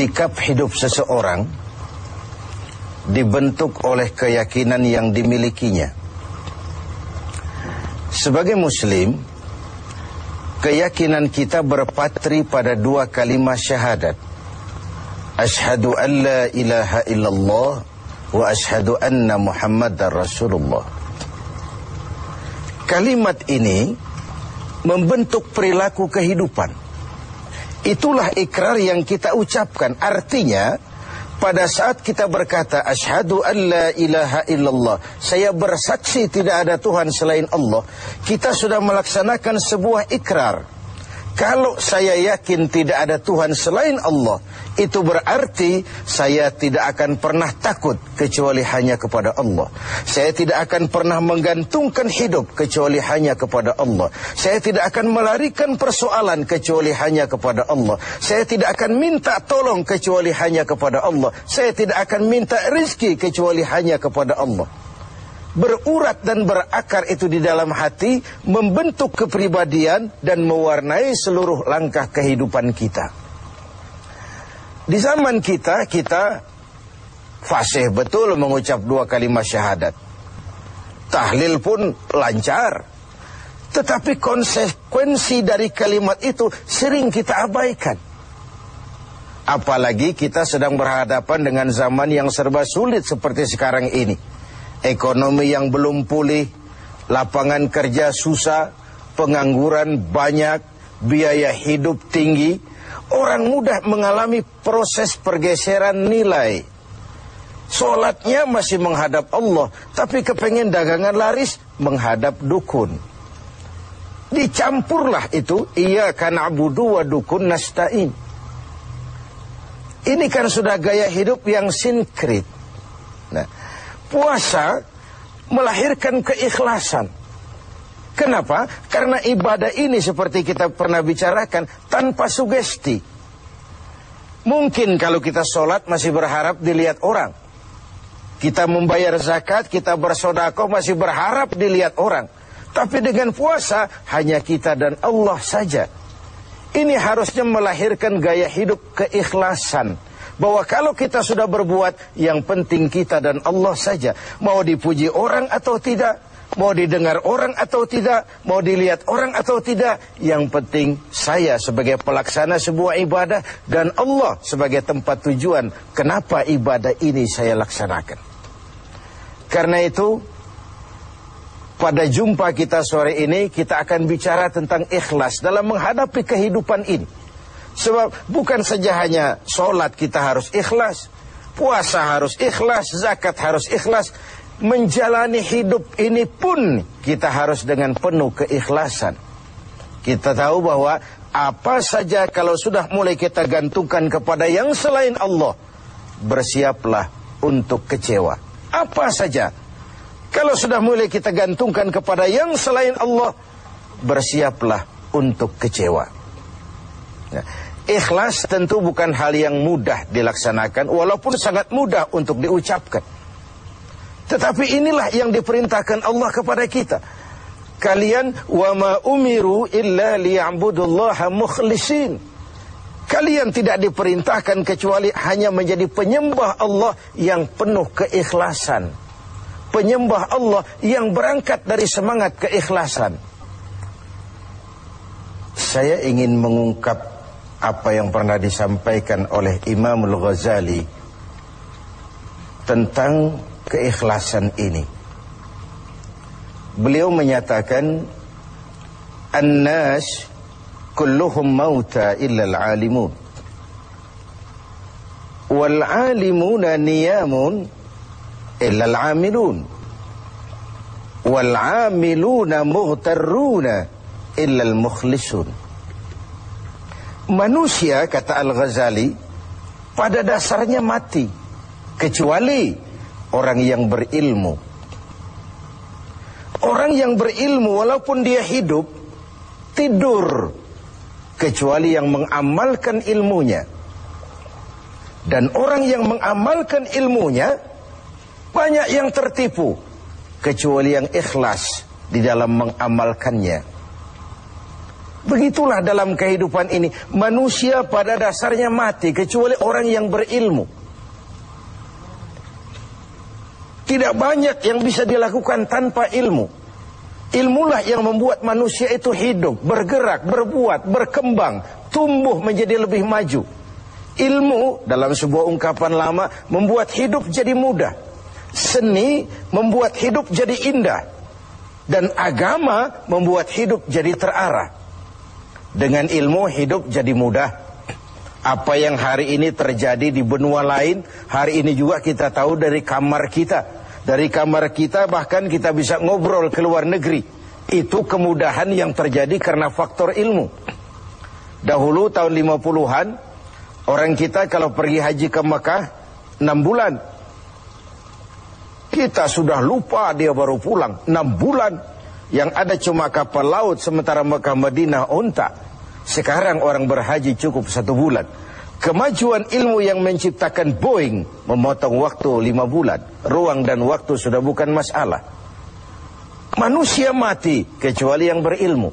sikap hidup seseorang dibentuk oleh keyakinan yang dimilikinya. Sebagai muslim, keyakinan kita berpatri pada dua kalimat syahadat. Ashhadu an la ilaha illallah wa ashhadu anna muhammadar rasulullah. Kalimat ini membentuk perilaku kehidupan. Itulah ikrar yang kita ucapkan. Artinya, pada saat kita berkata asyhadu an la ilaha illallah saya bersaksi tidak ada tuhan selain Allah kita sudah melaksanakan sebuah ikrar kalau saya yakin tidak ada Tuhan selain Allah, itu berarti saya tidak akan pernah takut kecuali hanya kepada Allah. Saya tidak akan pernah menggantungkan hidup kecuali hanya kepada Allah. Saya tidak akan melarikan persoalan kecuali hanya kepada Allah. Saya tidak akan minta tolong kecuali hanya kepada Allah. Saya tidak akan minta rizki kecuali hanya kepada Allah berurat dan berakar itu di dalam hati, membentuk kepribadian dan mewarnai seluruh langkah kehidupan kita. Di zaman kita, kita fasih betul mengucap dua kalimat syahadat. Tahlil pun lancar. Tetapi konsekuensi dari kalimat itu sering kita abaikan. Apalagi kita sedang berhadapan dengan zaman yang serba sulit seperti sekarang ini ekonomi yang belum pulih, lapangan kerja susah, pengangguran banyak, biaya hidup tinggi, orang mudah mengalami proses pergeseran nilai. Solatnya masih menghadap Allah, tapi kepengen dagangan laris menghadap dukun. Dicampurlah itu, iya kan abudu wa dukun nasta'in. Ini kan sudah gaya hidup yang sinkrit. Nah, puasa melahirkan keikhlasan. Kenapa? Karena ibadah ini seperti kita pernah bicarakan tanpa sugesti. Mungkin kalau kita sholat masih berharap dilihat orang. Kita membayar zakat, kita bersodako masih berharap dilihat orang. Tapi dengan puasa hanya kita dan Allah saja. Ini harusnya melahirkan gaya hidup keikhlasan bahwa kalau kita sudah berbuat yang penting kita dan Allah saja. Mau dipuji orang atau tidak mau didengar orang atau tidak mau dilihat orang atau tidak yang penting saya sebagai pelaksana sebuah ibadah dan Allah sebagai tempat tujuan kenapa ibadah ini saya laksanakan. Karena itu pada jumpa kita sore ini kita akan bicara tentang ikhlas dalam menghadapi kehidupan ini Sebab bukan saja hanya sholat kita harus ikhlas, puasa harus ikhlas, zakat harus ikhlas, menjalani hidup ini pun kita harus dengan penuh keikhlasan. Kita tahu bahwa apa saja kalau sudah mulai kita gantungkan kepada yang selain Allah, bersiaplah untuk kecewa. Apa saja. Kalau sudah mulai kita gantungkan kepada yang selain Allah, bersiaplah untuk kecewa. Nah, ikhlas tentu bukan hal yang mudah dilaksanakan walaupun sangat mudah untuk diucapkan. Tetapi inilah yang diperintahkan Allah kepada kita. Kalian wa ma umiru illa liya'budullaha mukhlisin. Kalian tidak diperintahkan kecuali hanya menjadi penyembah Allah yang penuh keikhlasan. Penyembah Allah yang berangkat dari semangat keikhlasan. Saya ingin mengungkap apa yang pernah disampaikan oleh Imam Al-Ghazali tentang keikhlasan ini. Beliau menyatakan An-nas kulluhum mauta illa al-alimun. Wal-alimuna niyamun illa al-amilun. Wal-amiluna mughtarruna illa al-mukhlisun manusia kata Al-Ghazali pada dasarnya mati kecuali orang yang berilmu. Orang yang berilmu walaupun dia hidup tidur kecuali yang mengamalkan ilmunya. Dan orang yang mengamalkan ilmunya banyak yang tertipu kecuali yang ikhlas di dalam mengamalkannya. Begitulah dalam kehidupan ini. Manusia pada dasarnya mati kecuali orang yang berilmu. Tidak banyak yang bisa dilakukan tanpa ilmu. Ilmulah yang membuat manusia itu hidup, bergerak, berbuat, berkembang, tumbuh menjadi lebih maju. Ilmu dalam sebuah ungkapan lama membuat hidup jadi mudah. Seni membuat hidup jadi indah. Dan agama membuat hidup jadi terarah. Dengan ilmu hidup jadi mudah. Apa yang hari ini terjadi di benua lain, hari ini juga kita tahu dari kamar kita. Dari kamar kita bahkan kita bisa ngobrol ke luar negeri. Itu kemudahan yang terjadi karena faktor ilmu. Dahulu tahun 50-an, orang kita kalau pergi haji ke Mekah, 6 bulan. Kita sudah lupa dia baru pulang, 6 bulan. Yang ada cuma kapal laut sementara Mekah Madinah unta. Sekarang orang berhaji cukup satu bulan. Kemajuan ilmu yang menciptakan Boeing memotong waktu lima bulan. Ruang dan waktu sudah bukan masalah. Manusia mati kecuali yang berilmu.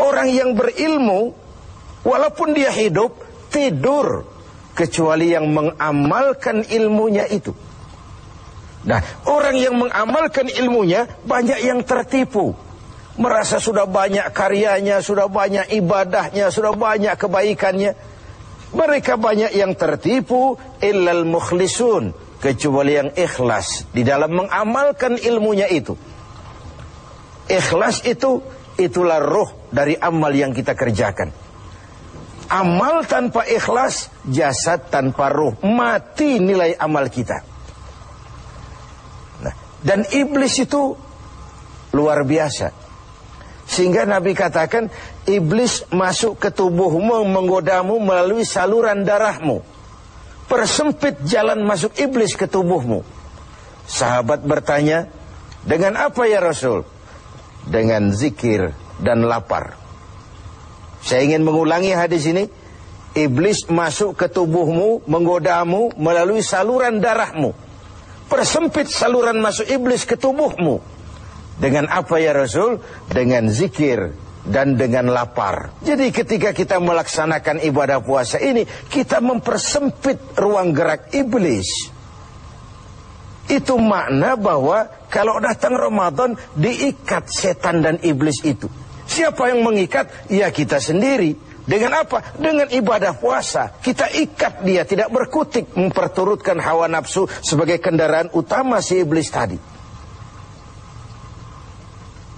Orang yang berilmu, walaupun dia hidup, tidur. Kecuali yang mengamalkan ilmunya itu. Nah, orang yang mengamalkan ilmunya banyak yang tertipu. Merasa sudah banyak karyanya, sudah banyak ibadahnya, sudah banyak kebaikannya. Mereka banyak yang tertipu illal mukhlisun, kecuali yang ikhlas di dalam mengamalkan ilmunya itu. Ikhlas itu itulah roh dari amal yang kita kerjakan. Amal tanpa ikhlas, jasad tanpa roh, mati nilai amal kita. Dan iblis itu luar biasa. Sehingga Nabi katakan iblis masuk ke tubuhmu menggodamu melalui saluran darahmu. Persempit jalan masuk iblis ke tubuhmu. Sahabat bertanya, dengan apa ya Rasul? Dengan zikir dan lapar. Saya ingin mengulangi hadis ini. Iblis masuk ke tubuhmu, menggodamu melalui saluran darahmu Persempit saluran masuk iblis ke tubuhmu. Dengan apa ya Rasul? Dengan zikir dan dengan lapar. Jadi ketika kita melaksanakan ibadah puasa ini, kita mempersempit ruang gerak iblis. Itu makna bahwa kalau datang Ramadan diikat setan dan iblis itu. Siapa yang mengikat? Ya kita sendiri. Dengan apa? Dengan ibadah puasa. Kita ikat dia, tidak berkutik memperturutkan hawa nafsu sebagai kendaraan utama si iblis tadi.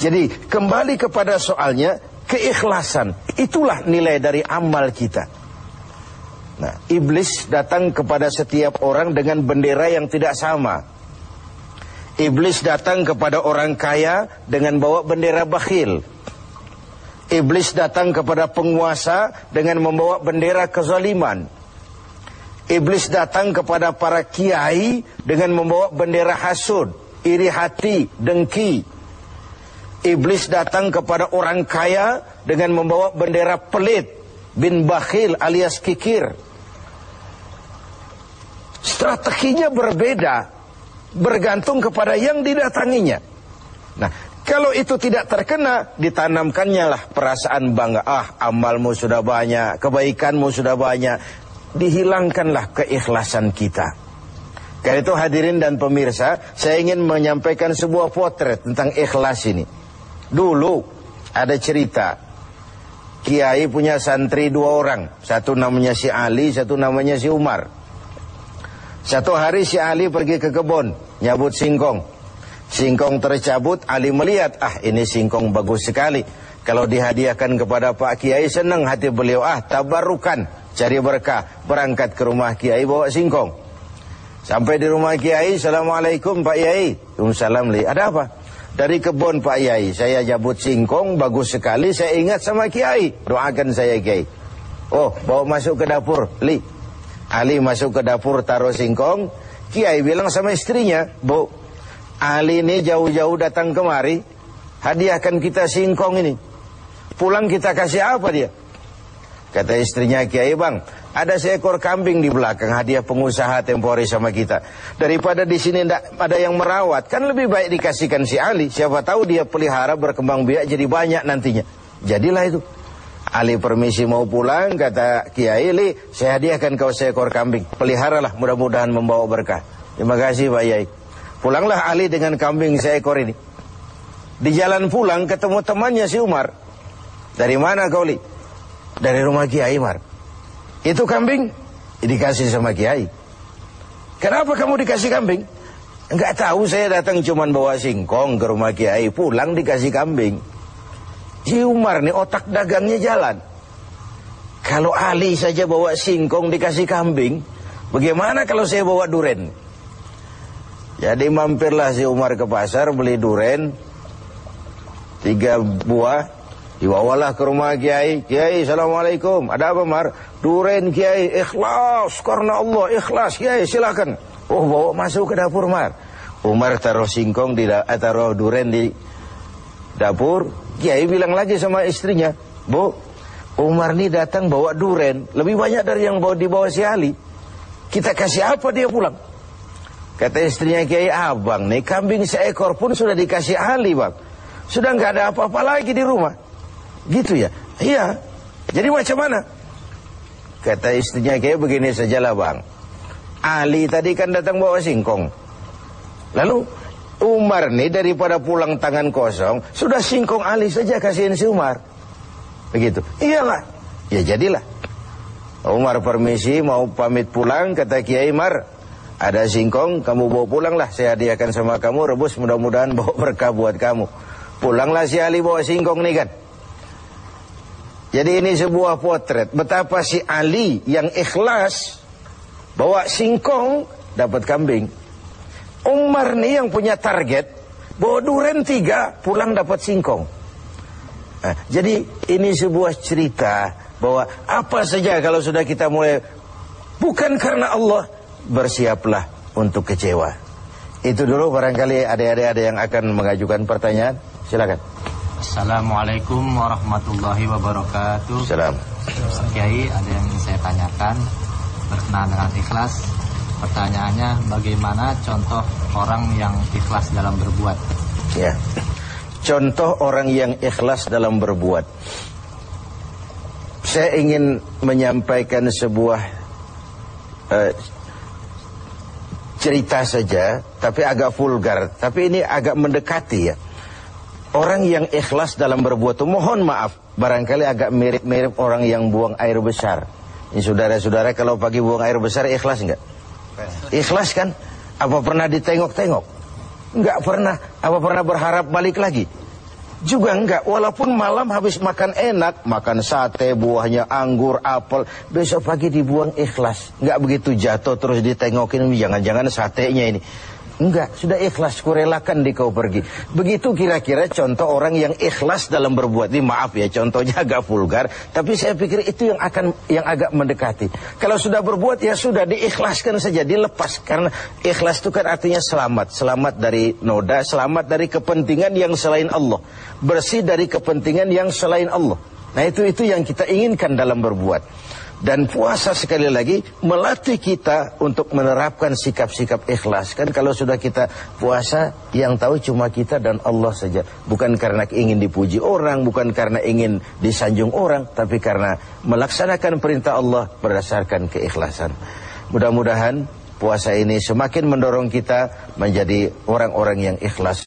Jadi kembali kepada soalnya, keikhlasan. Itulah nilai dari amal kita. Nah, iblis datang kepada setiap orang dengan bendera yang tidak sama. Iblis datang kepada orang kaya dengan bawa bendera bakhil. Iblis datang kepada penguasa dengan membawa bendera kezaliman. Iblis datang kepada para kiai dengan membawa bendera hasud, iri hati, dengki. Iblis datang kepada orang kaya dengan membawa bendera pelit, bin bakhil alias kikir. Strateginya berbeda, bergantung kepada yang didatanginya. Nah, kalau itu tidak terkena, ditanamkannya lah perasaan bangga. Ah, amalmu sudah banyak, kebaikanmu sudah banyak. Dihilangkanlah keikhlasan kita. Karena itu hadirin dan pemirsa, saya ingin menyampaikan sebuah potret tentang ikhlas ini. Dulu ada cerita. Kiai punya santri dua orang. Satu namanya si Ali, satu namanya si Umar. Satu hari si Ali pergi ke kebun, nyabut singkong. Singkong tercabut, Ali melihat, ah ini singkong bagus sekali. Kalau dihadiahkan kepada Pak Kiai, senang hati beliau. Ah, tabarukan, cari berkah. Berangkat ke rumah Kiai, bawa singkong. Sampai di rumah Kiai, Assalamualaikum Pak Kiai. Waalaikumsalam, li. Ada apa? Dari kebun Pak Kiai, saya jabut singkong, bagus sekali. Saya ingat sama Kiai. Doakan saya Kiai. Oh, bawa masuk ke dapur, Li. Ali masuk ke dapur, taruh singkong. Kiai bilang sama istrinya, Bu, Ali ini jauh-jauh datang kemari, hadiahkan kita singkong ini. Pulang kita kasih apa dia? Kata istrinya Kiai bang, ada seekor kambing di belakang hadiah pengusaha tempori sama kita. Daripada di sini ada yang merawat, kan lebih baik dikasihkan si Ali. Siapa tahu dia pelihara berkembang biak jadi banyak nantinya. Jadilah itu. Ali permisi mau pulang, kata Kiai, Li, saya hadiahkan kau seekor kambing. Peliharalah, mudah-mudahan membawa berkah. Terima kasih Pak Yai. Pulanglah Ali dengan kambing seekor ini. Di jalan pulang ketemu temannya si Umar. Dari mana kau Li? Dari rumah Kiai Umar. Itu kambing dikasih sama Kiai. Kenapa kamu dikasih kambing? Enggak tahu saya datang cuman bawa singkong ke rumah Kiai, pulang dikasih kambing. Si Umar nih otak dagangnya jalan. Kalau Ali saja bawa singkong dikasih kambing, bagaimana kalau saya bawa duren? Jadi mampirlah si Umar ke pasar beli duren, tiga buah, dibawalah ke rumah Kiai. Kiai, Assalamualaikum. Ada apa Mar? Duren Kiai, ikhlas karena Allah, ikhlas Kiai, silakan. Oh bawa masuk ke dapur Mar. Umar taruh singkong di eh, taruh duren di dapur, Kiai bilang lagi sama istrinya, Bu, Umar ini datang bawa duren, lebih banyak dari yang bawa dibawa si Ali. Kita kasih apa dia pulang? Kata istrinya Kiai, abang nih kambing seekor pun sudah dikasih Ali bang. Sudah nggak ada apa-apa lagi di rumah. Gitu ya? Iya. Jadi macam mana? Kata istrinya Kiai begini sajalah bang. Ali tadi kan datang bawa singkong. Lalu Umar nih daripada pulang tangan kosong, sudah singkong Ali saja kasihin si Umar. Begitu. Iyalah. Ya jadilah. Umar permisi mau pamit pulang kata Kiai Umar, ada singkong kamu bawa pulanglah saya hadiahkan sama kamu rebus mudah-mudahan bawa berkah buat kamu. Pulanglah si Ali bawa singkong nih kan. Jadi ini sebuah potret betapa si Ali yang ikhlas bawa singkong dapat kambing. Umar nih yang punya target bawa duren tiga pulang dapat singkong. Nah, jadi ini sebuah cerita bahwa apa saja kalau sudah kita mulai bukan karena Allah bersiaplah untuk kecewa. Itu dulu barangkali adik-adik ada yang akan mengajukan pertanyaan. Silakan. Assalamualaikum warahmatullahi wabarakatuh. Salam. Kiai, ada yang ingin saya tanyakan berkenaan dengan ikhlas. Pertanyaannya, bagaimana contoh orang yang ikhlas dalam berbuat? Ya. Contoh orang yang ikhlas dalam berbuat. Saya ingin menyampaikan sebuah uh, cerita saja, tapi agak vulgar. Tapi ini agak mendekati ya. Orang yang ikhlas dalam berbuat mohon maaf, barangkali agak mirip-mirip orang yang buang air besar. Ini saudara-saudara kalau pagi buang air besar ikhlas enggak? Ikhlas kan? Apa pernah ditengok-tengok? Enggak pernah. Apa pernah berharap balik lagi? Juga enggak. Walaupun malam habis makan enak, makan sate, buahnya anggur, apel, besok pagi dibuang ikhlas. Enggak begitu jatuh terus ditengokin, jangan-jangan satenya ini. Enggak, sudah ikhlas, kurelakan di kau pergi. Begitu kira-kira contoh orang yang ikhlas dalam berbuat. Ini maaf ya, contohnya agak vulgar, tapi saya pikir itu yang akan yang agak mendekati. Kalau sudah berbuat ya sudah diikhlaskan saja, dilepas karena ikhlas itu kan artinya selamat, selamat dari noda, selamat dari kepentingan yang selain Allah, bersih dari kepentingan yang selain Allah. Nah, itu itu yang kita inginkan dalam berbuat. Dan puasa sekali lagi melatih kita untuk menerapkan sikap-sikap ikhlas. Kan kalau sudah kita puasa yang tahu cuma kita dan Allah saja. Bukan karena ingin dipuji orang, bukan karena ingin disanjung orang, tapi karena melaksanakan perintah Allah berdasarkan keikhlasan. Mudah-mudahan puasa ini semakin mendorong kita menjadi orang-orang yang ikhlas.